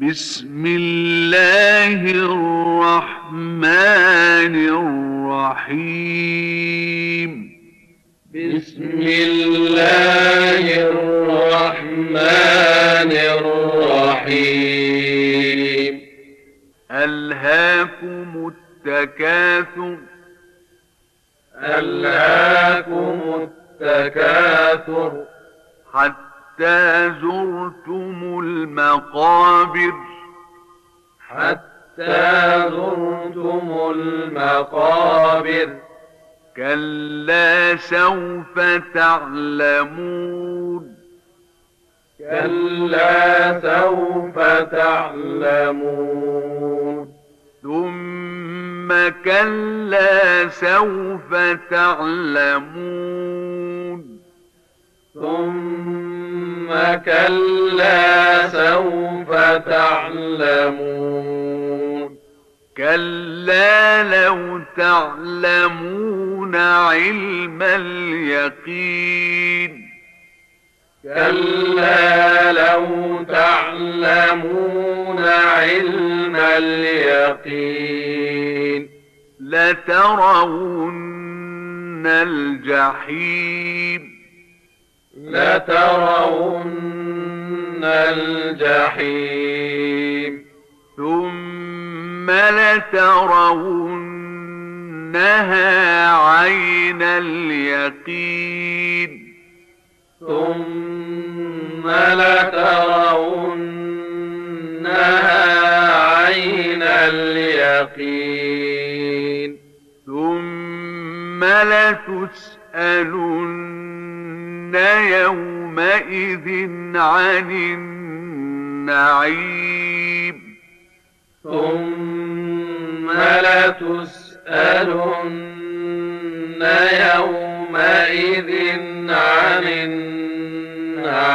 بسم الله الرحمن الرحيم. بسم الله الرحمن الرحيم. ألهاكم التكاثر. ألهاكم التكاثر. حتى زرتم المقابر. حتى زرتم المقابر. كلا سوف تعلمون. كلا سوف تعلمون. ثم كلا سوف تعلمون. كلا سوف تعلمون. كلا لو تعلمون علم اليقين. كلا لو تعلمون علم اليقين. لترون الجحيم. لترون الجحيم. ثم لترونها عين اليقين. ثم لترونها عين اليقين. ثم لتسألن يومئذ عن النعيم ثم لتسألن يومئذ عن النعيم